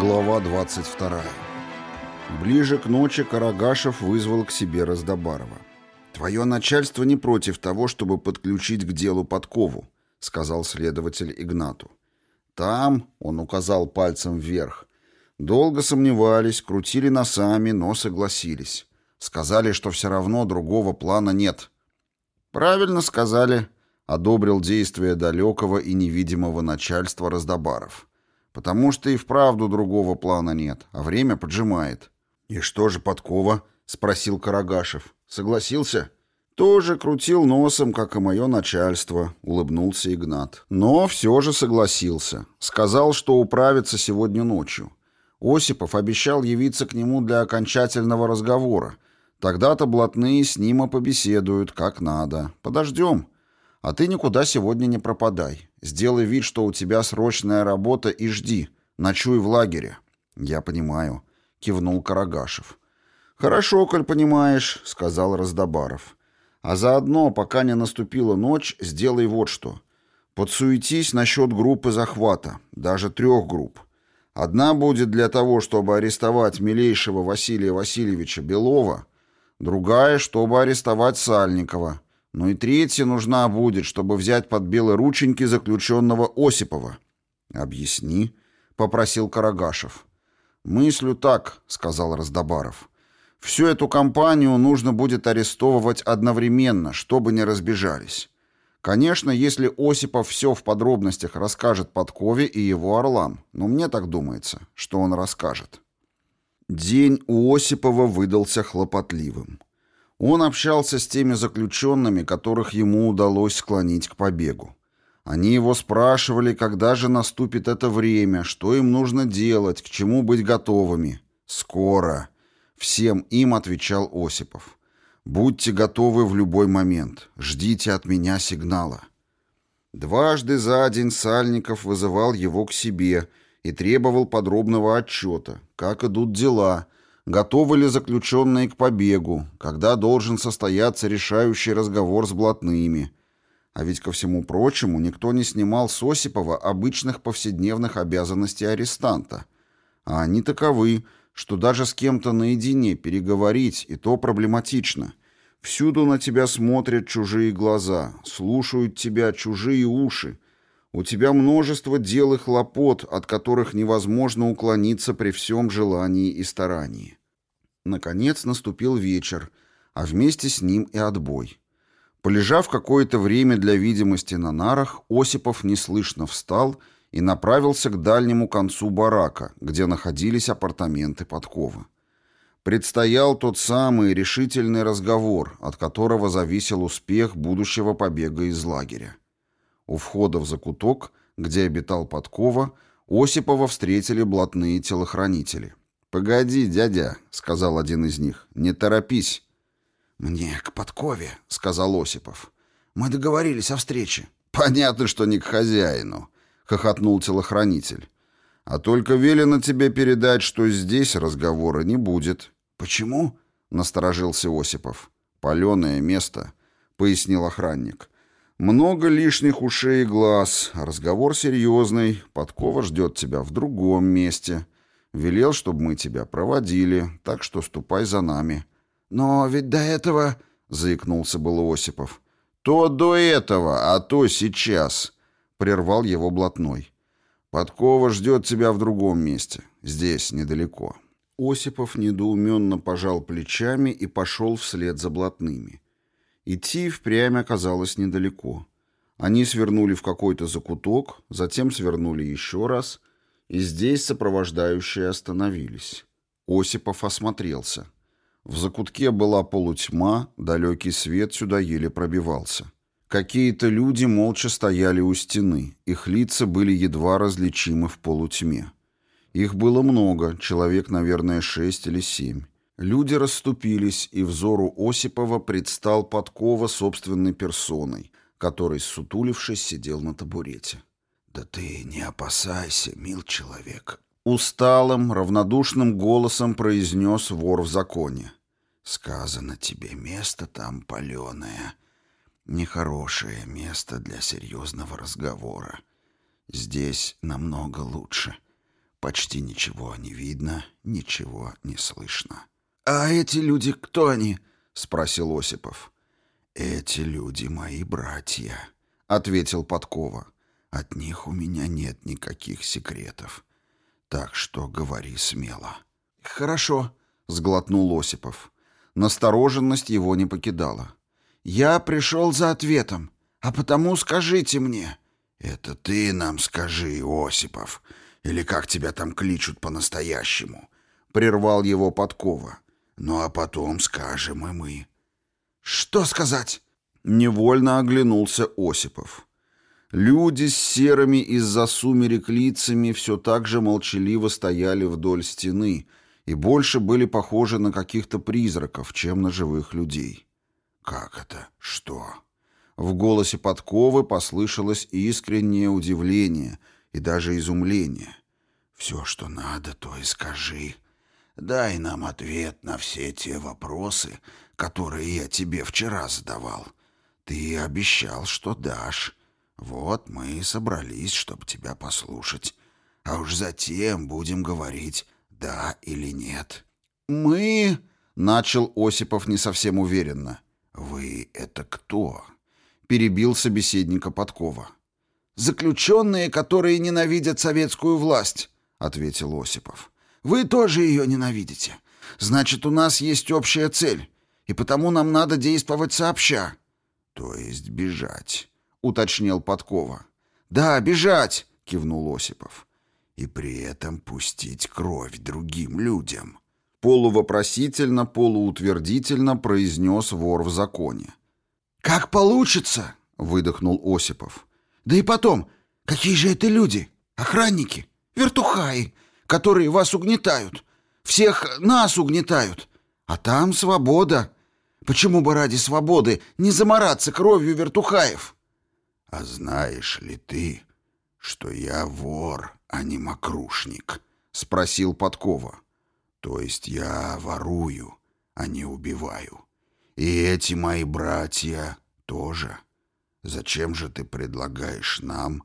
Глава 22. Ближе к ночи Карагашев вызвал к себе Раздобарова. «Твое начальство не против того, чтобы подключить к делу подкову», — сказал следователь Игнату. «Там», — он указал пальцем вверх, — «долго сомневались, крутили носами, но согласились. Сказали, что все равно другого плана нет». «Правильно сказали», — одобрил действия далекого и невидимого начальства Раздобаров. «Потому что и вправду другого плана нет, а время поджимает». «И что же подкова?» — спросил Карагашев. «Согласился?» «Тоже крутил носом, как и мое начальство», — улыбнулся Игнат. «Но все же согласился. Сказал, что управится сегодня ночью. Осипов обещал явиться к нему для окончательного разговора. Тогда-то блатные с ним и побеседуют, как надо. Подождем. А ты никуда сегодня не пропадай. Сделай вид, что у тебя срочная работа и жди. Ночуй в лагере». «Я понимаю», — кивнул Карагашев. «Хорошо, коль понимаешь», — сказал Раздобаров. «А заодно, пока не наступила ночь, сделай вот что. Подсуетись насчет группы захвата, даже трех групп. Одна будет для того, чтобы арестовать милейшего Василия Васильевича Белова, другая, чтобы арестовать Сальникова, ну и третья нужна будет, чтобы взять под белые рученьки заключенного Осипова». «Объясни», — попросил Карагашев. «Мыслю так», — сказал Раздобаров. Всю эту компанию нужно будет арестовывать одновременно, чтобы не разбежались. Конечно, если Осипов все в подробностях расскажет Подкове и его орлам, но мне так думается, что он расскажет. День у Осипова выдался хлопотливым. Он общался с теми заключенными, которых ему удалось склонить к побегу. Они его спрашивали, когда же наступит это время, что им нужно делать, к чему быть готовыми. «Скоро», Всем им отвечал Осипов. «Будьте готовы в любой момент. Ждите от меня сигнала». Дважды за день Сальников вызывал его к себе и требовал подробного отчета, как идут дела, готовы ли заключенные к побегу, когда должен состояться решающий разговор с блатными. А ведь, ко всему прочему, никто не снимал с Осипова обычных повседневных обязанностей арестанта. А они таковы – что даже с кем-то наедине переговорить и то проблематично. Всюду на тебя смотрят чужие глаза, слушают тебя чужие уши. У тебя множество дел и хлопот, от которых невозможно уклониться при всем желании и старании. Наконец наступил вечер, а вместе с ним и отбой. Полежав какое-то время для видимости на нарах, Осипов неслышно встал и, направился к дальнему концу барака, где находились апартаменты Подкова. Предстоял тот самый решительный разговор, от которого зависел успех будущего побега из лагеря. У входа в закуток, где обитал Подкова, Осипова встретили блатные телохранители. «Погоди, дядя», — сказал один из них, — «не торопись». «Мне к Подкове», — сказал Осипов. «Мы договорились о встрече». «Понятно, что не к хозяину», — хохотнул телохранитель. «А только велено тебе передать, что здесь разговора не будет». «Почему?» — насторожился Осипов. «Паленое место», — пояснил охранник. «Много лишних ушей и глаз. Разговор серьезный. Подкова ждет тебя в другом месте. Велел, чтобы мы тебя проводили, так что ступай за нами». «Но ведь до этого...» — заикнулся был Осипов. «То до этого, а то сейчас», — прервал его блатной. «Подкова ждет тебя в другом месте. Здесь, недалеко». Осипов недоуменно пожал плечами и пошел вслед за блатными. Идти впрямь оказалось недалеко. Они свернули в какой-то закуток, затем свернули еще раз, и здесь сопровождающие остановились. Осипов осмотрелся. В закутке была полутьма, далекий свет сюда еле пробивался. Какие-то люди молча стояли у стены, их лица были едва различимы в полутьме. Их было много, человек, наверное, шесть или семь. Люди расступились, и взору Осипова предстал подкова собственной персоной, который, сутулившись, сидел на табурете. «Да ты не опасайся, мил человек», — усталым, равнодушным голосом произнес вор в законе. «Сказано тебе, место там паленое» Нехорошее место для серьезного разговора. Здесь намного лучше. Почти ничего не видно, ничего не слышно. «А эти люди, кто они?» — спросил Осипов. «Эти люди мои братья», — ответил Подкова. «От них у меня нет никаких секретов. Так что говори смело». «Хорошо», — сглотнул Осипов. Настороженность его не покидала. «Я пришел за ответом, а потому скажите мне». «Это ты нам скажи, Осипов, или как тебя там кличут по-настоящему?» Прервал его Подкова. «Ну а потом скажем и мы». «Что сказать?» Невольно оглянулся Осипов. Люди с серыми из-за сумерек лицами все так же молчаливо стояли вдоль стены и больше были похожи на каких-то призраков, чем на живых людей. «Как это? Что?» В голосе подковы послышалось искреннее удивление и даже изумление. «Все, что надо, то и скажи. Дай нам ответ на все те вопросы, которые я тебе вчера задавал. Ты обещал, что дашь. Вот мы и собрались, чтобы тебя послушать. А уж затем будем говорить, да или нет». «Мы...» — начал Осипов не совсем уверенно. «Вы — это кто?» — перебил собеседника Подкова. «Заключенные, которые ненавидят советскую власть», — ответил Осипов. «Вы тоже ее ненавидите. Значит, у нас есть общая цель, и потому нам надо действовать сообща». «То есть бежать», — уточнил Подкова. «Да, бежать», — кивнул Осипов. «И при этом пустить кровь другим людям». Полувопросительно, полуутвердительно произнес вор в законе. «Как получится!» — выдохнул Осипов. «Да и потом, какие же это люди? Охранники, вертухаи, которые вас угнетают. Всех нас угнетают. А там свобода. Почему бы ради свободы не замораться кровью вертухаев?» «А знаешь ли ты, что я вор, а не мокрушник?» — спросил Подкова. То есть я ворую, а не убиваю. И эти мои братья тоже. Зачем же ты предлагаешь нам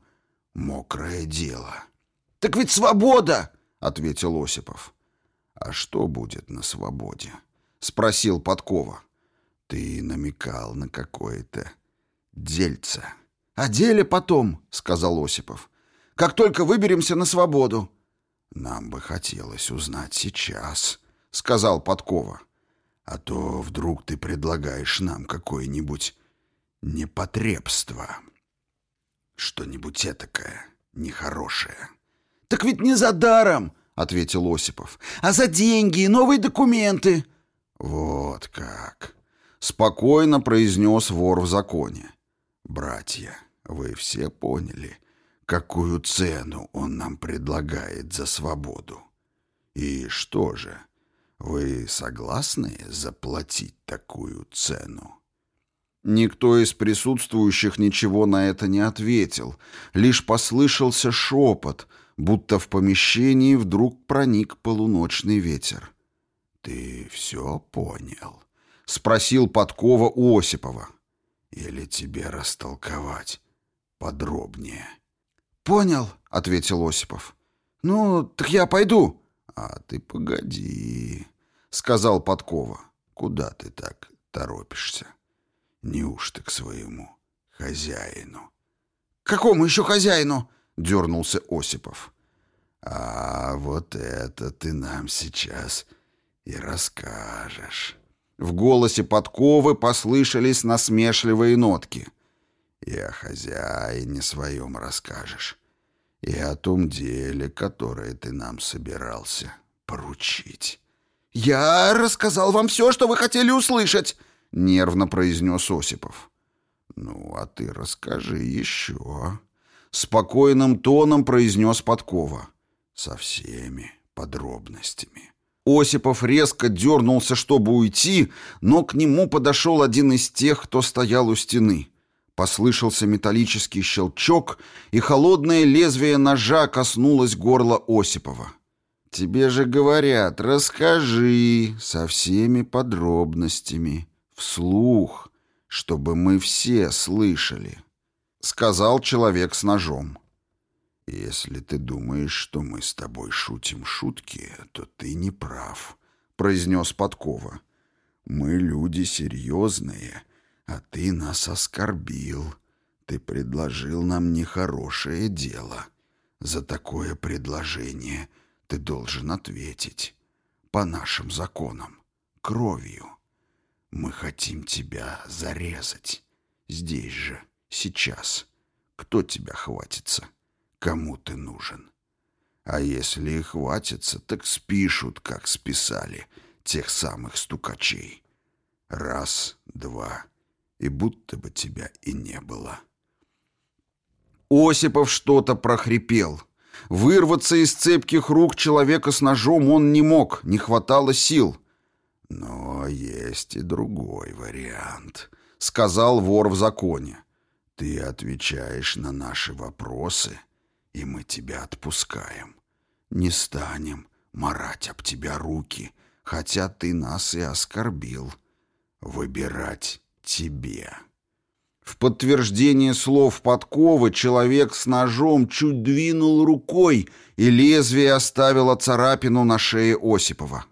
мокрое дело? Так ведь свобода, ответил Осипов. А что будет на свободе? спросил Подкова. Ты намекал на какое-то дельце. О деле потом, сказал Осипов. Как только выберемся на свободу. «Нам бы хотелось узнать сейчас», — сказал Подкова. «А то вдруг ты предлагаешь нам какое-нибудь непотребство. Что-нибудь этакое, нехорошее». «Так ведь не за даром», — ответил Осипов, «а за деньги и новые документы». «Вот как», — спокойно произнес вор в законе. «Братья, вы все поняли» какую цену он нам предлагает за свободу. И что же, вы согласны заплатить такую цену? Никто из присутствующих ничего на это не ответил, лишь послышался шепот, будто в помещении вдруг проник полуночный ветер. «Ты все понял?» — спросил Подкова у Осипова. «Или тебе растолковать подробнее?» «Понял», — ответил Осипов. «Ну, так я пойду». «А ты погоди», — сказал Подкова. «Куда ты так торопишься? Неужто к своему хозяину?» «К какому еще хозяину?» — дернулся Осипов. «А вот это ты нам сейчас и расскажешь». В голосе Подковы послышались насмешливые нотки — и о хозяине своем расскажешь, и о том деле, которое ты нам собирался поручить. «Я рассказал вам все, что вы хотели услышать», — нервно произнес Осипов. «Ну, а ты расскажи еще», — спокойным тоном произнес Подкова. «Со всеми подробностями». Осипов резко дернулся, чтобы уйти, но к нему подошел один из тех, кто стоял у стены. Послышался металлический щелчок, и холодное лезвие ножа коснулось горла Осипова. «Тебе же говорят, расскажи со всеми подробностями, вслух, чтобы мы все слышали», — сказал человек с ножом. «Если ты думаешь, что мы с тобой шутим шутки, то ты не прав», — произнес Подкова. «Мы люди серьезные, а ты нас оскорбил. Ты предложил нам нехорошее дело. За такое предложение ты должен ответить. По нашим законам. Кровью. Мы хотим тебя зарезать. Здесь же, сейчас. Кто тебя хватится?» кому ты нужен. А если и хватится, так спишут, как списали тех самых стукачей. Раз, два, и будто бы тебя и не было. Осипов что-то прохрипел. Вырваться из цепких рук человека с ножом он не мог, не хватало сил. «Но есть и другой вариант», — сказал вор в законе. «Ты отвечаешь на наши вопросы» и мы тебя отпускаем. Не станем марать об тебя руки, хотя ты нас и оскорбил. Выбирать тебе». В подтверждение слов подковы человек с ножом чуть двинул рукой, и лезвие оставило царапину на шее Осипова.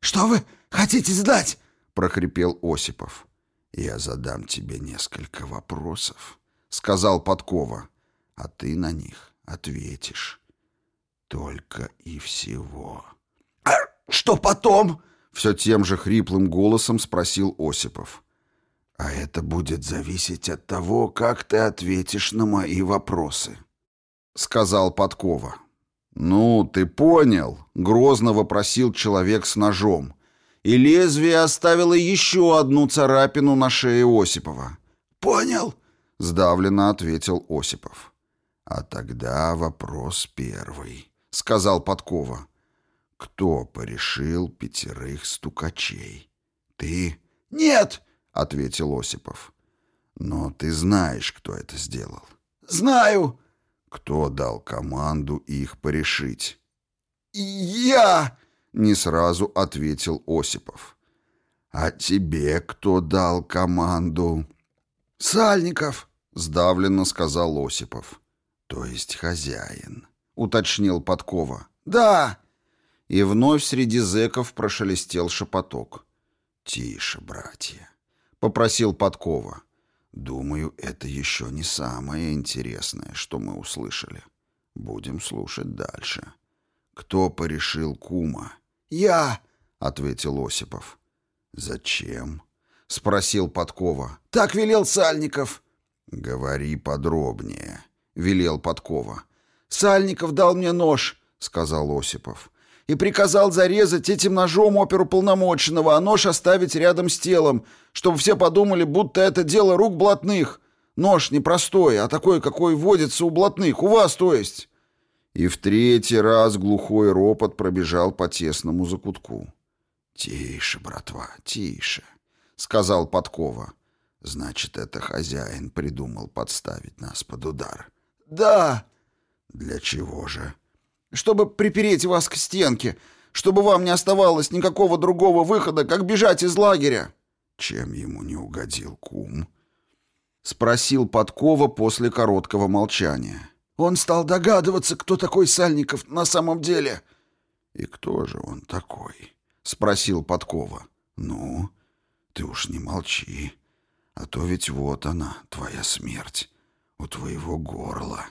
«Что вы хотите сдать?» — прохрипел Осипов. «Я задам тебе несколько вопросов», — сказал Подкова, — «а ты на них ответишь. Только и всего. «А что потом?» — все тем же хриплым голосом спросил Осипов. «А это будет зависеть от того, как ты ответишь на мои вопросы», — сказал Подкова. «Ну, ты понял», — грозно вопросил человек с ножом. И лезвие оставило еще одну царапину на шее Осипова. «Понял», — сдавленно ответил Осипов. «А тогда вопрос первый», — сказал Подкова. «Кто порешил пятерых стукачей? Ты?» «Нет», — ответил Осипов. «Но ты знаешь, кто это сделал?» «Знаю». «Кто дал команду их порешить?» «Я!» — не сразу ответил Осипов. «А тебе кто дал команду?» «Сальников», — сдавленно сказал Осипов. «То есть хозяин», — уточнил Подкова. «Да». И вновь среди зэков прошелестел шепоток. «Тише, братья», — попросил Подкова. «Думаю, это еще не самое интересное, что мы услышали. Будем слушать дальше. Кто порешил кума?» «Я», — ответил Осипов. «Зачем?» — спросил Подкова. «Так велел Сальников». «Говори подробнее», — велел Подкова. «Сальников дал мне нож», — сказал Осипов. «И приказал зарезать этим ножом оперуполномоченного, а нож оставить рядом с телом, чтобы все подумали, будто это дело рук блатных. Нож не простой, а такой, какой водится у блатных, у вас, то есть». И в третий раз глухой ропот пробежал по тесному закутку. «Тише, братва, тише», — сказал Подкова. «Значит, это хозяин придумал подставить нас под удар». «Да». «Для чего же?» «Чтобы припереть вас к стенке, чтобы вам не оставалось никакого другого выхода, как бежать из лагеря». «Чем ему не угодил кум?» — спросил Подкова после короткого молчания. «Он стал догадываться, кто такой Сальников на самом деле». «И кто же он такой?» — спросил Подкова. «Ну, ты уж не молчи, а то ведь вот она, твоя смерть у твоего горла».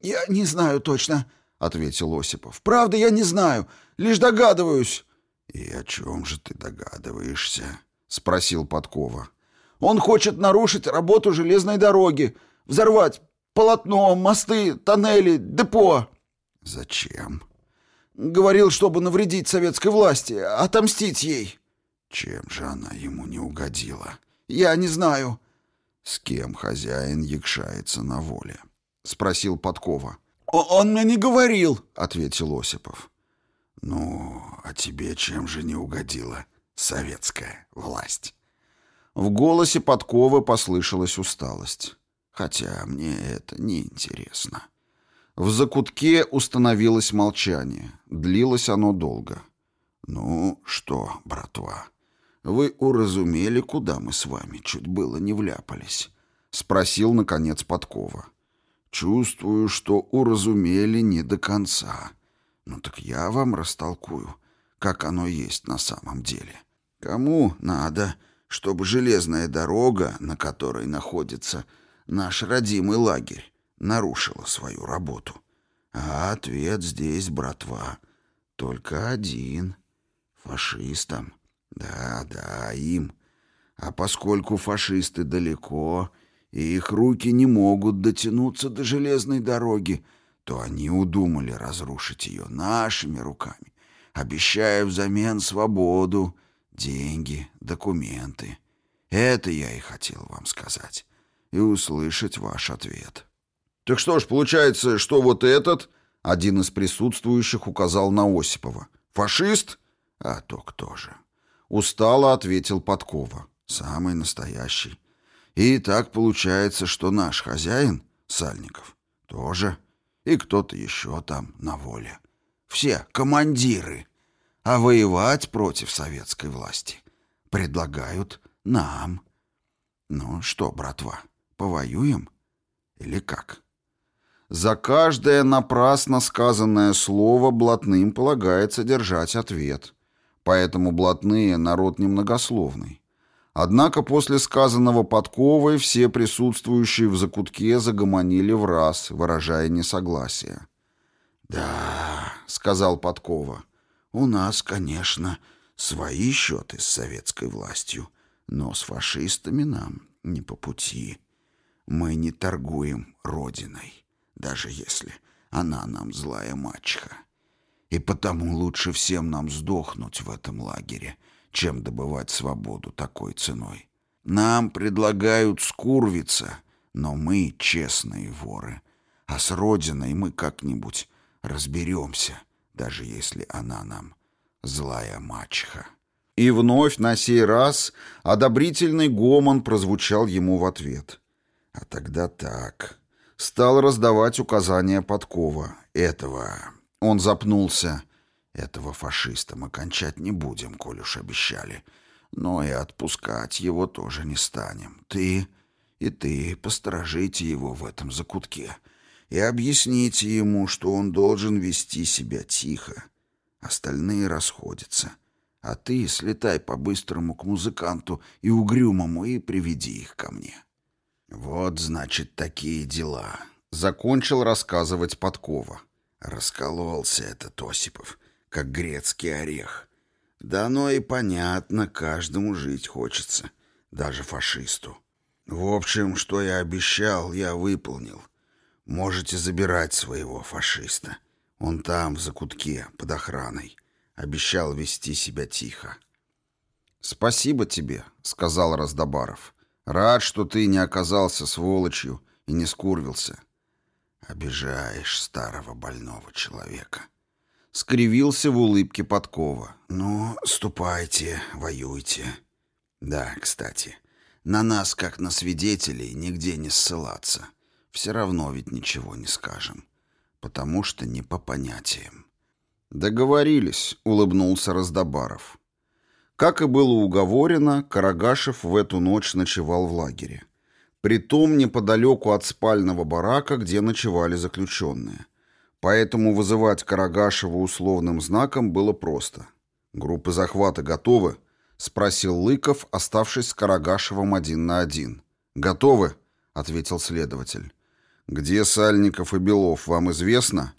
«Я не знаю точно», — ответил Осипов. «Правда, я не знаю, лишь догадываюсь». «И о чем же ты догадываешься?» — спросил Подкова. «Он хочет нарушить работу железной дороги, взорвать полотно, мосты, тоннели, депо». «Зачем?» «Говорил, чтобы навредить советской власти, отомстить ей». «Чем же она ему не угодила?» «Я не знаю». «С кем хозяин якшается на воле?» — спросил Подкова. «Он мне не говорил», — ответил Осипов. «Ну, а тебе чем же не угодила советская власть?» В голосе Подковы послышалась усталость. «Хотя мне это не интересно. В закутке установилось молчание. Длилось оно долго. «Ну что, братва, вы уразумели, куда мы с вами чуть было не вляпались?» — спросил, наконец, Подкова. «Чувствую, что уразумели не до конца. Ну так я вам растолкую, как оно есть на самом деле. Кому надо, чтобы железная дорога, на которой находится наш родимый лагерь, нарушила свою работу? А ответ здесь, братва, только один — фашистам». Да, да, им. А поскольку фашисты далеко, и их руки не могут дотянуться до железной дороги, то они удумали разрушить ее нашими руками, обещая взамен свободу, деньги, документы. Это я и хотел вам сказать. И услышать ваш ответ. Так что ж, получается, что вот этот, один из присутствующих указал на Осипова, фашист? А то кто же? Устало ответил Подкова. Самый настоящий. И так получается, что наш хозяин, Сальников, тоже. И кто-то еще там на воле. Все командиры. А воевать против советской власти предлагают нам. Ну что, братва, повоюем? Или как? За каждое напрасно сказанное слово блатным полагается держать ответ поэтому блатные — народ немногословный. Однако после сказанного подковой все присутствующие в закутке загомонили в раз, выражая несогласие. «Да», — сказал Подкова, — «у нас, конечно, свои счеты с советской властью, но с фашистами нам не по пути. Мы не торгуем Родиной, даже если она нам злая мачеха. И потому лучше всем нам сдохнуть в этом лагере, чем добывать свободу такой ценой. Нам предлагают скурвиться, но мы честные воры. А с Родиной мы как-нибудь разберемся, даже если она нам злая мачеха. И вновь на сей раз одобрительный гомон прозвучал ему в ответ. А тогда так. Стал раздавать указания подкова. Этого он запнулся. Этого фашиста мы кончать не будем, коль уж обещали. Но и отпускать его тоже не станем. Ты и ты посторожите его в этом закутке и объясните ему, что он должен вести себя тихо. Остальные расходятся. А ты слетай по-быстрому к музыканту и угрюмому и приведи их ко мне. Вот, значит, такие дела. Закончил рассказывать Подкова. Раскололся этот Осипов, как грецкий орех. Да оно и понятно, каждому жить хочется, даже фашисту. В общем, что я обещал, я выполнил. Можете забирать своего фашиста. Он там, в закутке, под охраной. Обещал вести себя тихо. «Спасибо тебе», — сказал Раздобаров. «Рад, что ты не оказался сволочью и не скурвился. Обижаешь старого больного человека. Скривился в улыбке подкова. Ну, ступайте, воюйте. Да, кстати, на нас, как на свидетелей, нигде не ссылаться. Все равно ведь ничего не скажем. Потому что не по понятиям. Договорились, улыбнулся Раздобаров. Как и было уговорено, Карагашев в эту ночь ночевал в лагере. Притом неподалеку от спального барака, где ночевали заключенные. Поэтому вызывать Карагашева условным знаком было просто. «Группы захвата готовы?» — спросил Лыков, оставшись с Карагашевым один на один. «Готовы?» — ответил следователь. «Где Сальников и Белов, вам известно?»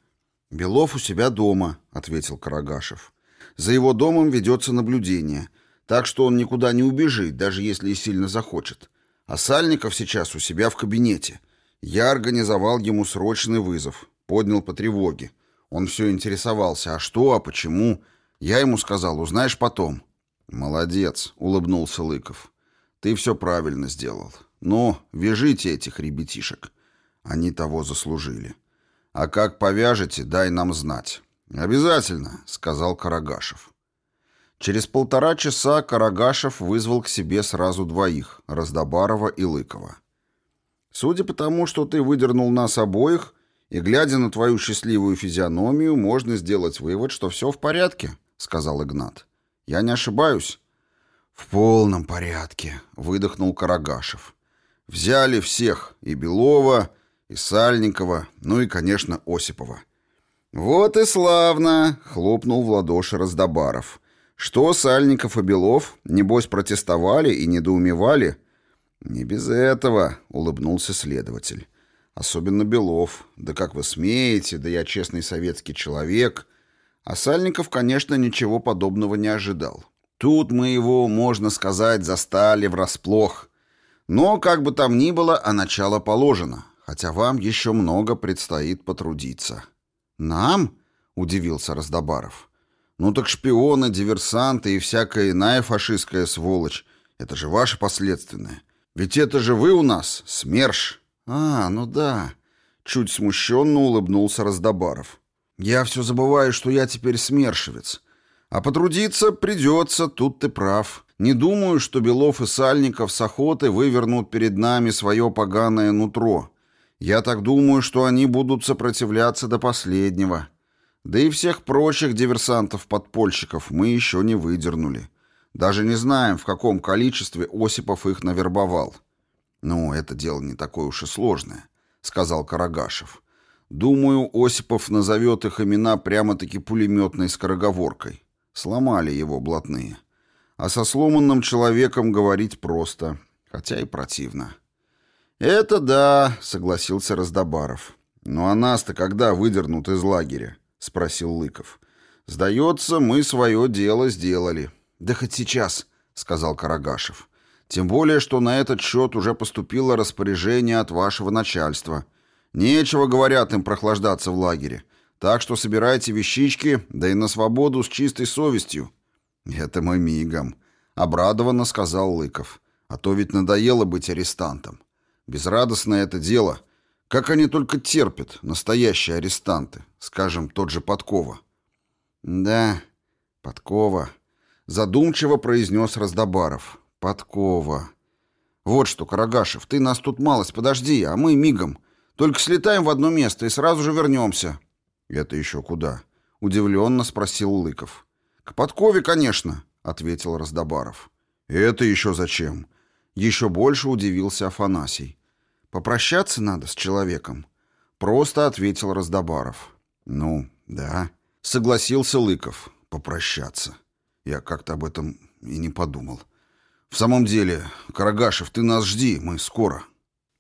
«Белов у себя дома», — ответил Карагашев. «За его домом ведется наблюдение, так что он никуда не убежит, даже если и сильно захочет. А Сальников сейчас у себя в кабинете. Я организовал ему срочный вызов, поднял по тревоге. Он все интересовался, а что, а почему. Я ему сказал, узнаешь потом. «Молодец», — улыбнулся Лыков. «Ты все правильно сделал. Но вяжите этих ребятишек. Они того заслужили. А как повяжете, дай нам знать». «Обязательно», — сказал Карагашев. Через полтора часа Карагашев вызвал к себе сразу двоих — Раздобарова и Лыкова. «Судя по тому, что ты выдернул нас обоих, и глядя на твою счастливую физиономию, можно сделать вывод, что все в порядке», — сказал Игнат. «Я не ошибаюсь?» В полном порядке, выдохнул Карагашев. Взяли всех, и Белова, и Сальникова, ну и, конечно, Осипова. «Вот и славно!» — хлопнул в ладоши Раздобаров. «Что Сальников и Белов, небось, протестовали и недоумевали?» «Не без этого», — улыбнулся следователь. «Особенно Белов. Да как вы смеете, да я честный советский человек». А Сальников, конечно, ничего подобного не ожидал. Тут мы его, можно сказать, застали врасплох. Но, как бы там ни было, а начало положено, хотя вам еще много предстоит потрудиться. «Нам?» — удивился Раздобаров. «Ну так шпионы, диверсанты и всякая иная фашистская сволочь — это же ваши последственные. Ведь это же вы у нас, СМЕРШ». «А, ну да», — чуть смущенно улыбнулся Раздобаров. «Я все забываю, что я теперь смершевец. А потрудиться придется, тут ты прав. Не думаю, что Белов и Сальников с охоты вывернут перед нами свое поганое нутро. Я так думаю, что они будут сопротивляться до последнего. Да и всех прочих диверсантов-подпольщиков мы еще не выдернули. Даже не знаем, в каком количестве Осипов их навербовал. «Ну, это дело не такое уж и сложное», — сказал Карагашев. «Думаю, Осипов назовет их имена прямо-таки пулеметной скороговоркой. Сломали его блатные. А со сломанным человеком говорить просто, хотя и противно». «Это да», — согласился Раздобаров. «Ну а нас-то когда выдернут из лагеря?» — спросил Лыков. «Сдается, мы свое дело сделали». «Да хоть сейчас», — сказал Карагашев. «Тем более, что на этот счет уже поступило распоряжение от вашего начальства. Нечего, говорят, им прохлаждаться в лагере. Так что собирайте вещички, да и на свободу с чистой совестью». «Это мы мигом», — обрадованно сказал Лыков. «А то ведь надоело быть арестантом». Безрадостное это дело. Как они только терпят, настоящие арестанты, скажем, тот же Подкова. Да, Подкова. Задумчиво произнес Раздобаров. Подкова. Вот что, Карагашев, ты нас тут малость подожди, а мы мигом. Только слетаем в одно место и сразу же вернемся. Это еще куда? Удивленно спросил Лыков. К Подкове, конечно, ответил Раздобаров. Это еще зачем? Еще больше удивился Афанасий. «Попрощаться надо с человеком», — просто ответил Раздобаров. «Ну, да», — согласился Лыков. «Попрощаться. Я как-то об этом и не подумал. В самом деле, Карагашев, ты нас жди, мы скоро».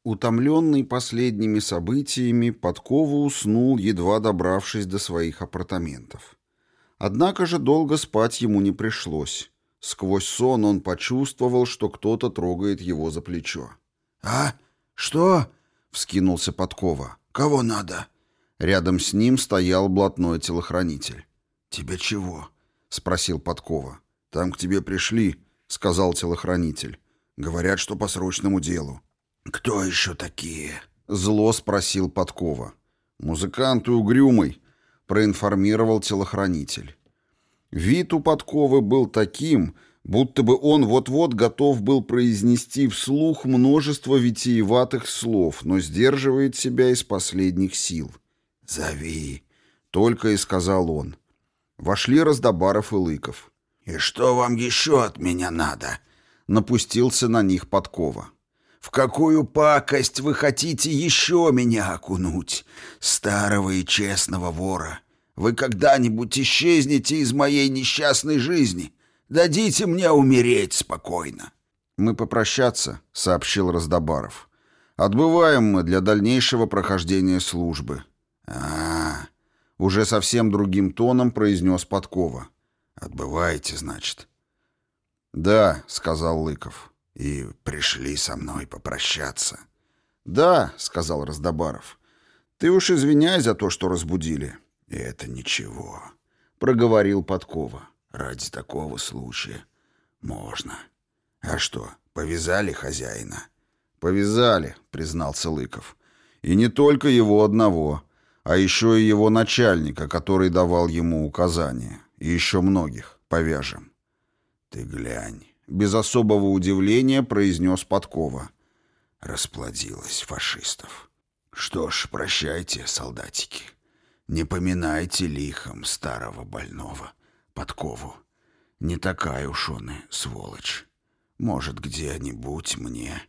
Утомленный последними событиями, Подкова уснул, едва добравшись до своих апартаментов. Однако же долго спать ему не пришлось. Сквозь сон он почувствовал, что кто-то трогает его за плечо. «А? Что?» — вскинулся Подкова. «Кого надо?» Рядом с ним стоял блатной телохранитель. «Тебе чего?» — спросил Подкова. «Там к тебе пришли», — сказал телохранитель. «Говорят, что по срочному делу». «Кто еще такие?» — зло спросил Подкова. «Музыкант и угрюмый», — проинформировал телохранитель. Вид у Подковы был таким, будто бы он вот-вот готов был произнести вслух множество витиеватых слов, но сдерживает себя из последних сил. «Зови», — только и сказал он. Вошли Раздобаров и Лыков. «И что вам еще от меня надо?» — напустился на них Подкова. «В какую пакость вы хотите еще меня окунуть, старого и честного вора?» Вы когда-нибудь исчезнете из моей несчастной жизни. Дадите мне умереть спокойно». «Мы попрощаться», — сообщил Раздобаров. «Отбываем мы для дальнейшего прохождения службы». А, -а, -а уже совсем другим тоном произнес Подкова. «Отбываете, значит?» «Да», — сказал Лыков. «И пришли со мной попрощаться». «Да», — сказал Раздобаров. «Ты уж извиняй за то, что разбудили. «Это ничего», — проговорил Подкова. «Ради такого случая можно. А что, повязали хозяина?» «Повязали», — признался Лыков. «И не только его одного, а еще и его начальника, который давал ему указания. И еще многих. Повяжем». «Ты глянь», — без особого удивления произнес Подкова. «Расплодилось фашистов. Что ж, прощайте, солдатики». Не поминайте лихом старого больного, подкову. Не такая уж он и сволочь. Может, где-нибудь мне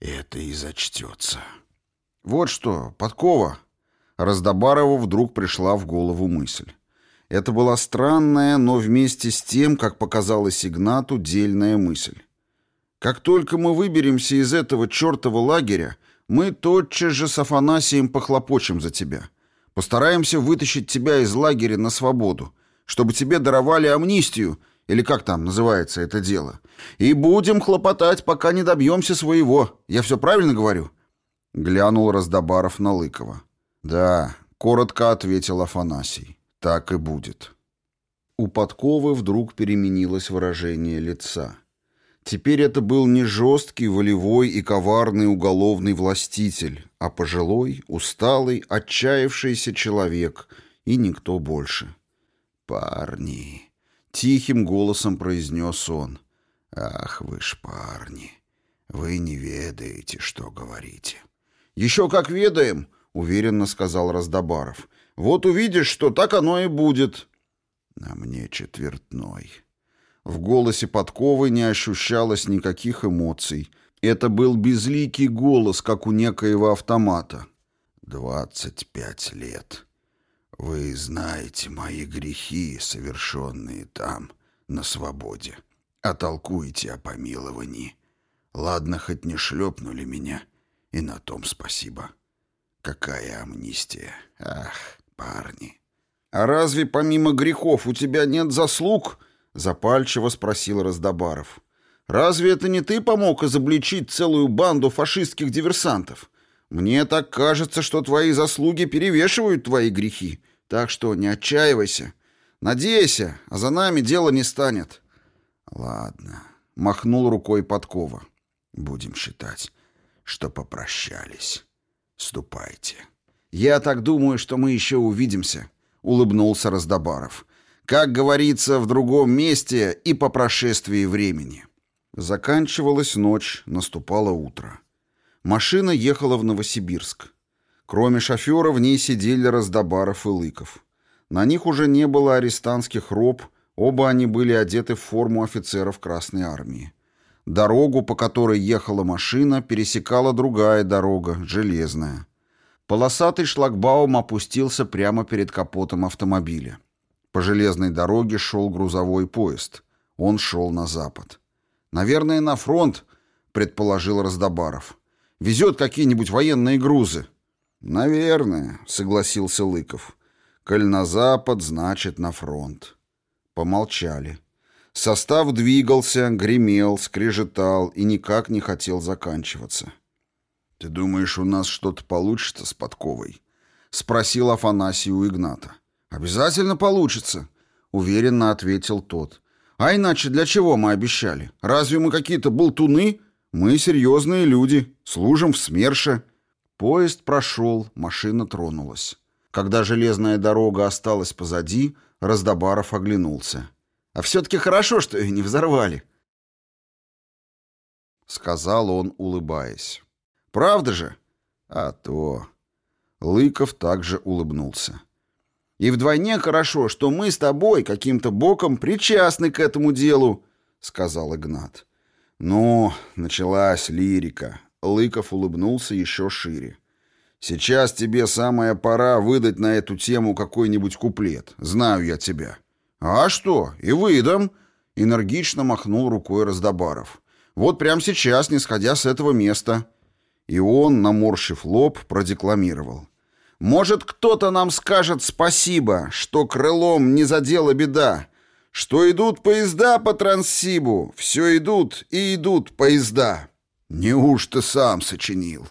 это и зачтется. Вот что, подкова. Раздобарову вдруг пришла в голову мысль. Это была странная, но вместе с тем, как показалось Игнату, дельная мысль. Как только мы выберемся из этого чертова лагеря, мы тотчас же с Афанасием похлопочем за тебя. Постараемся вытащить тебя из лагеря на свободу, чтобы тебе даровали амнистию или как там называется это дело. И будем хлопотать, пока не добьемся своего. Я все правильно говорю?» Глянул Раздобаров на Лыкова. «Да», — коротко ответил Афанасий. «Так и будет». У подковы вдруг переменилось выражение лица. Теперь это был не жесткий, волевой и коварный уголовный властитель, а пожилой, усталый, отчаявшийся человек и никто больше. «Парни», Тихим голосом произнес он. «Ах вы ж парни, вы не ведаете, что говорите». «Еще как ведаем», — уверенно сказал Раздобаров. «Вот увидишь, что так оно и будет». «На мне четвертной». В голосе подковы не ощущалось никаких эмоций. Это был безликий голос, как у некоего автомата. «Двадцать пять лет. Вы знаете мои грехи, совершенные там, на свободе. А о помиловании. Ладно, хоть не шлепнули меня, и на том спасибо. Какая амнистия. Ах, парни. А разве помимо грехов у тебя нет заслуг? Запальчиво спросил Раздобаров. Разве это не ты помог изобличить целую банду фашистских диверсантов? Мне так кажется, что твои заслуги перевешивают твои грехи. Так что не отчаивайся. Надейся, а за нами дело не станет. Ладно, махнул рукой подкова. Будем считать, что попрощались. Ступайте. Я так думаю, что мы еще увидимся, улыбнулся Раздобаров. Как говорится, в другом месте и по прошествии времени. Заканчивалась ночь, наступало утро. Машина ехала в Новосибирск. Кроме шофера в ней сидели Раздобаров и Лыков. На них уже не было арестантских роб, оба они были одеты в форму офицеров Красной Армии. Дорогу, по которой ехала машина, пересекала другая дорога, железная. Полосатый шлагбаум опустился прямо перед капотом автомобиля. По железной дороге шел грузовой поезд. Он шел на запад. «Наверное, на фронт», — предположил Раздобаров. «Везет какие-нибудь военные грузы». «Наверное», — согласился Лыков. «Коль на запад, значит, на фронт». Помолчали. Состав двигался, гремел, скрежетал и никак не хотел заканчиваться. «Ты думаешь, у нас что-то получится с подковой?» — спросил Афанасий у Игната. «Обязательно получится», — уверенно ответил тот. «А иначе для чего мы обещали? Разве мы какие-то болтуны? Мы серьезные люди, служим в СМЕРШе». Поезд прошел, машина тронулась. Когда железная дорога осталась позади, Раздобаров оглянулся. «А все-таки хорошо, что ее не взорвали», — сказал он, улыбаясь. «Правда же?» «А то...» Лыков также улыбнулся. «И вдвойне хорошо, что мы с тобой каким-то боком причастны к этому делу», — сказал Игнат. «Ну, началась лирика», Лыков улыбнулся еще шире. «Сейчас тебе самая пора выдать на эту тему какой-нибудь куплет. Знаю я тебя». «А что? И выдам!» Энергично махнул рукой Раздобаров. «Вот прямо сейчас, не сходя с этого места». И он, наморщив лоб, продекламировал. «Может, кто-то нам скажет спасибо, что крылом не задела беда, что идут поезда по Транссибу, все идут и идут поезда». «Неужто сам сочинил?»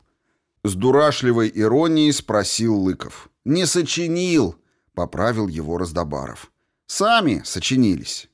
С дурашливой иронией спросил Лыков. «Не сочинил», — поправил его Раздобаров. «Сами сочинились».